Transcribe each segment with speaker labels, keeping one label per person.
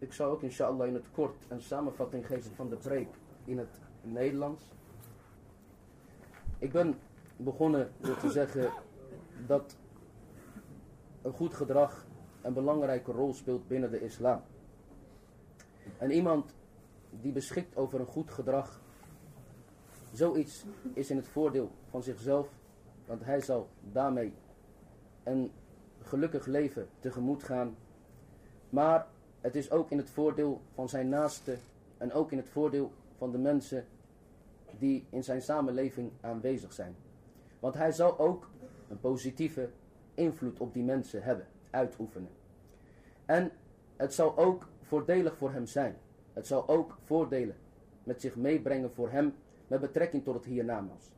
Speaker 1: Ik zou ook inshallah in het kort een samenvatting geven van de preek in het Nederlands. Ik ben begonnen door te zeggen dat een goed gedrag een belangrijke rol speelt binnen de islam. En iemand die beschikt over een goed gedrag, zoiets is in het voordeel van zichzelf, want hij zal daarmee een gelukkig leven tegemoet gaan. Maar het is ook in het voordeel van zijn naaste en ook in het voordeel van de mensen die in zijn samenleving aanwezig zijn. Want hij zal ook een positieve invloed op die mensen hebben, uitoefenen. En het zal ook voordelig voor hem zijn. Het zal ook voordelen met zich meebrengen voor hem met betrekking tot het hiernamaals.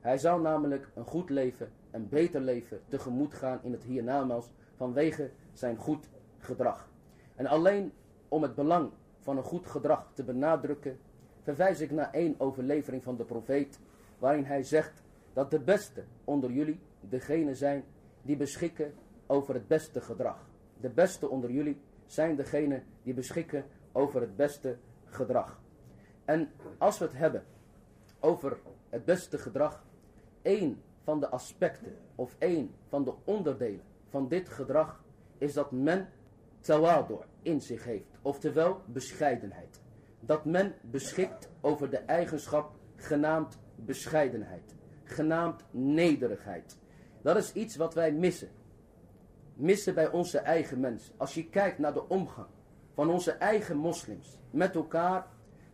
Speaker 1: Hij zal namelijk een goed leven, een beter leven tegemoet gaan in het hiernamaals vanwege zijn goed gedrag. En alleen om het belang van een goed gedrag te benadrukken, verwijs ik naar één overlevering van de profeet, waarin hij zegt dat de beste onder jullie degene zijn die beschikken over het beste gedrag. De beste onder jullie zijn degene die beschikken over het beste gedrag. En als we het hebben over het beste gedrag, één van de aspecten of één van de onderdelen van dit gedrag is dat men tawadu in zich heeft, oftewel bescheidenheid. Dat men beschikt over de eigenschap genaamd bescheidenheid, genaamd nederigheid. Dat is iets wat wij missen. Missen bij onze eigen mensen. Als je kijkt naar de omgang van onze eigen moslims met elkaar,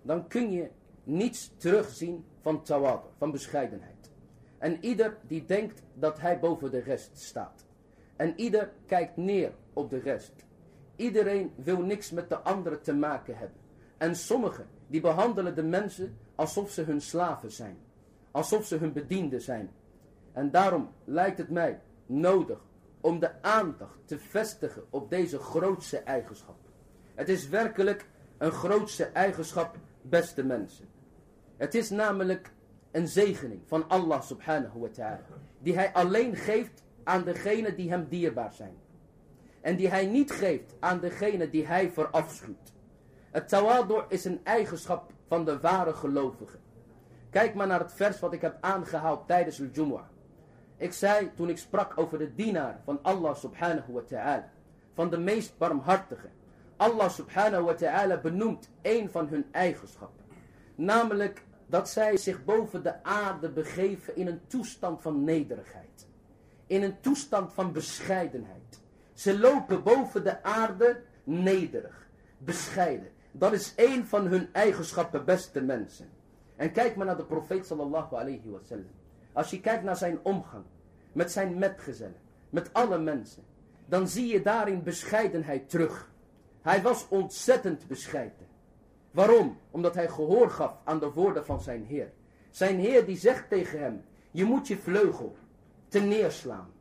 Speaker 1: dan kun je niets terugzien van tawadu, van bescheidenheid. En ieder die denkt dat hij boven de rest staat. En ieder kijkt neer op de rest. Iedereen wil niks met de anderen te maken hebben. En sommigen die behandelen de mensen alsof ze hun slaven zijn. Alsof ze hun bedienden zijn. En daarom lijkt het mij nodig om de aandacht te vestigen op deze grootste eigenschap. Het is werkelijk een grootste eigenschap, beste mensen. Het is namelijk een zegening van Allah subhanahu wa ta'ala. Die hij alleen geeft aan degenen die hem dierbaar zijn. En die hij niet geeft aan degene die hij verafschuwt. Het tawadu is een eigenschap van de ware gelovigen. Kijk maar naar het vers wat ik heb aangehaald tijdens de Jumu'ah. Ik zei toen ik sprak over de dienaar van Allah subhanahu wa ta'ala. Van de meest barmhartige. Allah subhanahu wa ta'ala benoemt een van hun eigenschappen. Namelijk dat zij zich boven de aarde begeven in een toestand van nederigheid. In een toestand van bescheidenheid. Ze lopen boven de aarde nederig, bescheiden. Dat is één van hun eigenschappen, beste mensen. En kijk maar naar de profeet sallallahu alayhi wasallam. Als je kijkt naar zijn omgang met zijn metgezellen, met alle mensen, dan zie je daarin bescheidenheid terug. Hij was ontzettend bescheiden. Waarom? Omdat hij gehoor gaf aan de woorden van zijn Heer. Zijn Heer die zegt tegen hem, je moet je vleugel te neerslaan.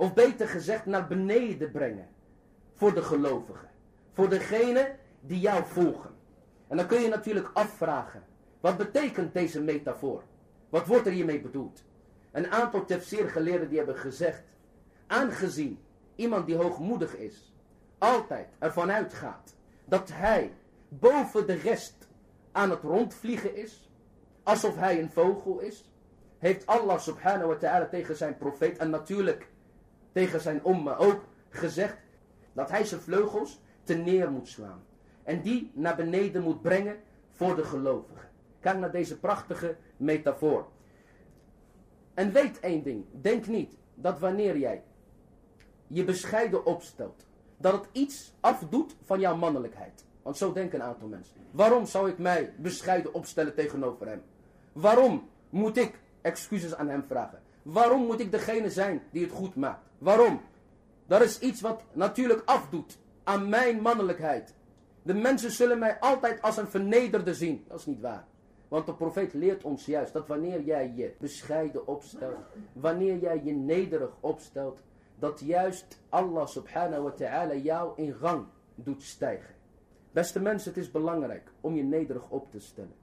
Speaker 1: Of beter gezegd naar beneden brengen. Voor de gelovigen. Voor degene die jou volgen. En dan kun je natuurlijk afvragen. Wat betekent deze metafoor? Wat wordt er hiermee bedoeld? Een aantal tefsirgeleerden die hebben gezegd. Aangezien iemand die hoogmoedig is. Altijd ervan uitgaat. Dat hij boven de rest aan het rondvliegen is. Alsof hij een vogel is. Heeft Allah subhanahu wa ta'ala tegen zijn profeet. En natuurlijk tegen zijn omma ook gezegd dat hij zijn vleugels te neer moet slaan. En die naar beneden moet brengen voor de gelovigen. Kijk naar deze prachtige metafoor. En weet één ding. Denk niet dat wanneer jij je bescheiden opstelt. Dat het iets afdoet van jouw mannelijkheid. Want zo denken een aantal mensen. Waarom zou ik mij bescheiden opstellen tegenover hem? Waarom moet ik excuses aan hem vragen? Waarom moet ik degene zijn die het goed maakt? Waarom? Dat is iets wat natuurlijk afdoet aan mijn mannelijkheid. De mensen zullen mij altijd als een vernederde zien. Dat is niet waar. Want de profeet leert ons juist dat wanneer jij je bescheiden opstelt, wanneer jij je nederig opstelt, dat juist Allah subhanahu wa ta'ala jou in rang doet stijgen. Beste mensen, het is belangrijk om je nederig op te stellen.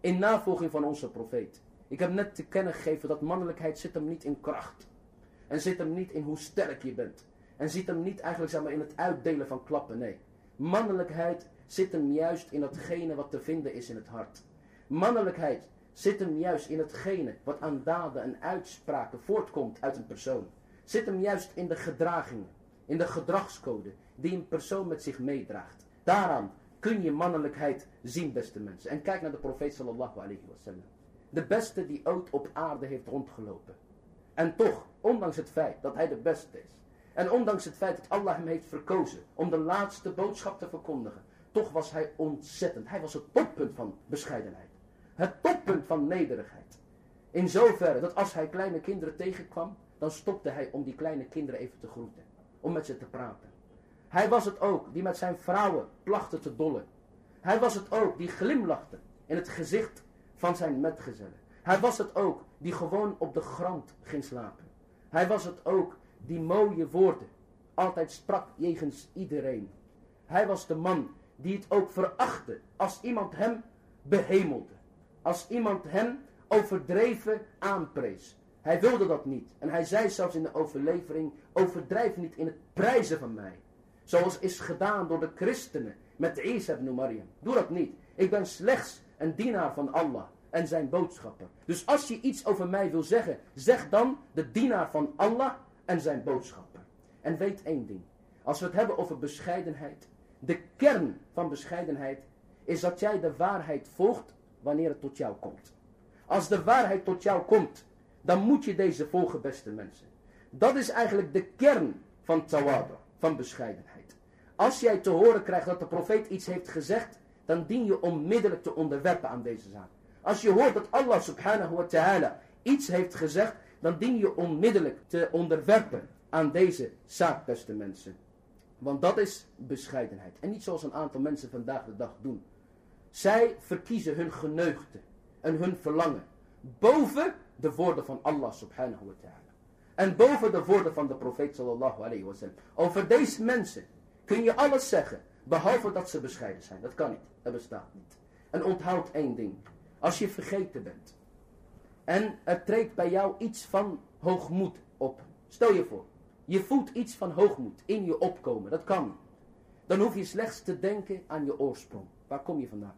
Speaker 1: In navolging van onze profeet. Ik heb net te kennen gegeven dat mannelijkheid zit hem niet in kracht. En zit hem niet in hoe sterk je bent. En zit hem niet eigenlijk zeg maar, in het uitdelen van klappen. Nee. Mannelijkheid zit hem juist in datgene wat te vinden is in het hart. Mannelijkheid zit hem juist in hetgene wat aan daden en uitspraken voortkomt uit een persoon. Zit hem juist in de gedragingen, in de gedragscode die een persoon met zich meedraagt. Daaraan kun je mannelijkheid zien, beste mensen. En kijk naar de profeet sallallahu alayhi wasallam. De beste die ooit op aarde heeft rondgelopen. En toch, ondanks het feit dat hij de beste is. En ondanks het feit dat Allah hem heeft verkozen om de laatste boodschap te verkondigen. Toch was hij ontzettend. Hij was het toppunt van bescheidenheid. Het toppunt van nederigheid. In zoverre dat als hij kleine kinderen tegenkwam, dan stopte hij om die kleine kinderen even te groeten. Om met ze te praten. Hij was het ook die met zijn vrouwen plachtte te dollen. Hij was het ook die glimlachte in het gezicht van zijn metgezellen. Hij was het ook die gewoon op de grond ging slapen. Hij was het ook die mooie woorden altijd sprak jegens iedereen. Hij was de man die het ook verachtte als iemand hem behemelde. Als iemand hem overdreven aanprees. Hij wilde dat niet. En hij zei zelfs in de overlevering, overdrijf niet in het prijzen van mij. Zoals is gedaan door de christenen met ibn Maryam. Doe dat niet. Ik ben slechts een dienaar van Allah en zijn boodschapper. Dus als je iets over mij wil zeggen, zeg dan de dienaar van Allah en zijn boodschapper. En weet één ding. Als we het hebben over bescheidenheid. De kern van bescheidenheid is dat jij de waarheid volgt wanneer het tot jou komt. Als de waarheid tot jou komt, dan moet je deze volgen, beste mensen. Dat is eigenlijk de kern van tawadu, van bescheidenheid. Als jij te horen krijgt dat de profeet iets heeft gezegd, dan dien je onmiddellijk te onderwerpen aan deze zaak. Als je hoort dat Allah subhanahu wa ta'ala iets heeft gezegd, dan dien je onmiddellijk te onderwerpen aan deze zaak, beste mensen. Want dat is bescheidenheid. En niet zoals een aantal mensen vandaag de dag doen. Zij verkiezen hun geneugde en hun verlangen boven de woorden van Allah subhanahu wa ta'ala. En boven de woorden van de profeet sallallahu alayhi wa sallam. Over deze mensen kun je alles zeggen, behalve dat ze bescheiden zijn. Dat kan niet, dat bestaat niet. En onthoud één ding. Als je vergeten bent en er treedt bij jou iets van hoogmoed op. Stel je voor, je voelt iets van hoogmoed in je opkomen. Dat kan. Dan hoef je slechts te denken aan je oorsprong. Waar kom je vandaan?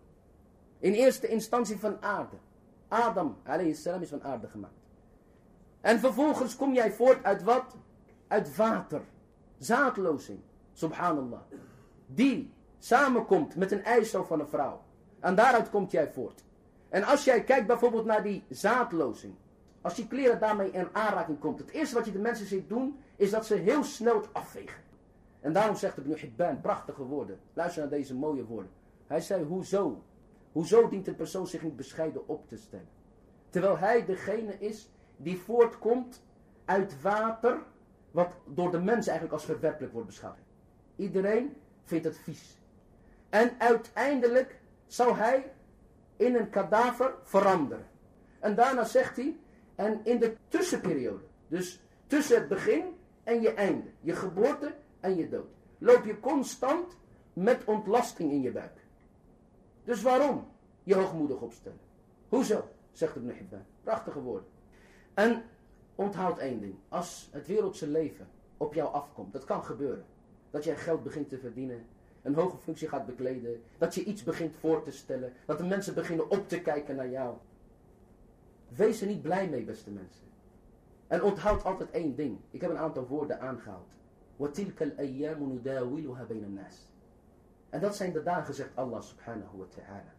Speaker 1: In eerste instantie van aarde. Adam, salam, is van aarde gemaakt. En vervolgens kom jij voort uit wat? Uit water. Zaadlozing. Subhanallah. Die samenkomt met een eicel van een vrouw. En daaruit komt jij voort. En als jij kijkt bijvoorbeeld naar die zaadlozing. Als die kleren daarmee in aanraking komt. Het eerste wat je de mensen ziet doen. Is dat ze heel snel het afvegen. En daarom zegt Ibn Hibban prachtige woorden. Luister naar deze mooie woorden. Hij zei hoezo? Hoezo dient een persoon zich niet bescheiden op te stellen? Terwijl hij degene is die voortkomt uit water. Wat door de mens eigenlijk als verwerpelijk wordt beschouwd. Iedereen vindt het vies. En uiteindelijk zou hij in een kadaver veranderen. En daarna zegt hij, en in de tussenperiode, dus tussen het begin en je einde, je geboorte en je dood, loop je constant met ontlasting in je buik. Dus waarom je hoogmoedig opstellen? Hoezo? Zegt Ibn Hibban. Prachtige woorden. En onthoud één ding. Als het wereldse leven op jou afkomt, dat kan gebeuren. Dat jij geld begint te verdienen, een hoge functie gaat bekleden, dat je iets begint voor te stellen, dat de mensen beginnen op te kijken naar jou. Wees er niet blij mee, beste mensen. En onthoud altijd één ding. Ik heb een aantal woorden aangehaald. En dat zijn de dagen, zegt Allah subhanahu wa ta'ala.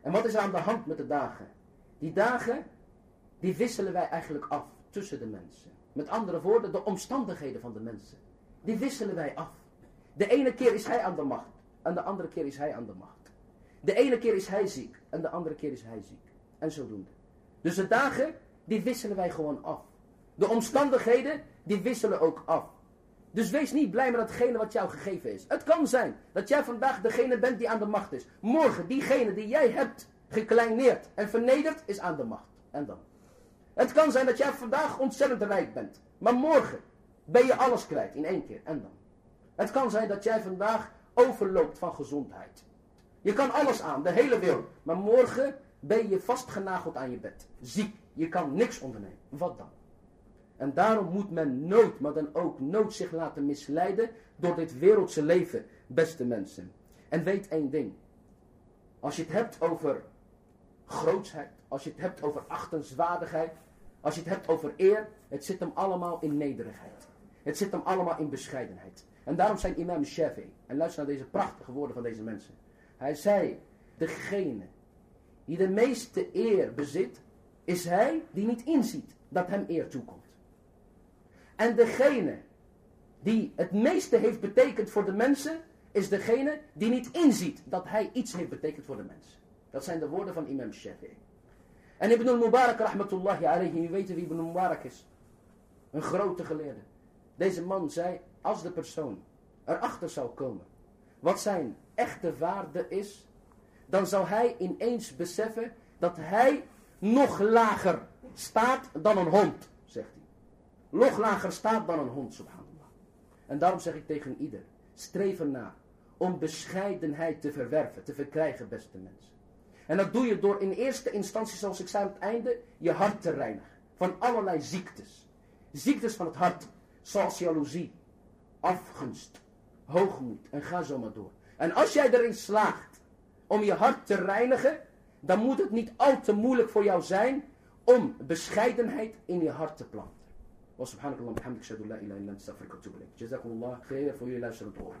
Speaker 1: En wat is er aan de hand met de dagen? Die dagen, die wisselen wij eigenlijk af tussen de mensen. Met andere woorden, de omstandigheden van de mensen. Die wisselen wij af. De ene keer is hij aan de macht. En de andere keer is hij aan de macht. De ene keer is hij ziek. En de andere keer is hij ziek. En zodoende. Dus de dagen, die wisselen wij gewoon af. De omstandigheden, die wisselen ook af. Dus wees niet blij met datgene wat jou gegeven is. Het kan zijn dat jij vandaag degene bent die aan de macht is. Morgen diegene die jij hebt gekleineerd en vernederd is aan de macht. En dan? Het kan zijn dat jij vandaag ontzettend rijk bent. Maar morgen ben je alles kwijt in één keer. En dan? Het kan zijn dat jij vandaag overloopt van gezondheid. Je kan alles aan, de hele wereld. Maar morgen ben je vastgenageld aan je bed. Ziek. Je kan niks ondernemen. Wat dan? En daarom moet men nooit, maar dan ook nooit zich laten misleiden door dit wereldse leven, beste mensen. En weet één ding. Als je het hebt over grootsheid, als je het hebt over achtenswaardigheid, als je het hebt over eer, het zit hem allemaal in nederigheid. Het zit hem allemaal in bescheidenheid. En daarom zijn imam Shafi, en luister naar deze prachtige woorden van deze mensen. Hij zei, degene die de meeste eer bezit, is hij die niet inziet dat hem eer toekomt. En degene die het meeste heeft betekend voor de mensen, is degene die niet inziet dat hij iets heeft betekend voor de mensen. Dat zijn de woorden van imam Shafi'i. En Ibn al-Mubarak, rahmatullahi alayhi, wie weet wie Ibn al-Mubarak is? Een grote geleerde. Deze man zei, als de persoon erachter zou komen wat zijn echte waarde is, dan zou hij ineens beseffen dat hij nog lager staat dan een hond, zegt hij. Nog lager staat dan een hond, subhanallah. En daarom zeg ik tegen ieder, streef ernaar om bescheidenheid te verwerven, te verkrijgen, beste mensen. En dat doe je door in eerste instantie, zoals ik zei aan het einde, je hart te reinigen. Van allerlei ziektes. Ziektes van het hart, zoals jaloezie, afgunst, hoogmoed en ga zo maar door. En als jij erin slaagt om je hart te reinigen, dan moet het niet al te moeilijk voor jou zijn om bescheidenheid in je hart te planten. wa subhanakallah bihamdik shadu la ilaha illa astaghfiruka wa atubu ilayk. Jazakumullah khairan voor jullie luisterend oren.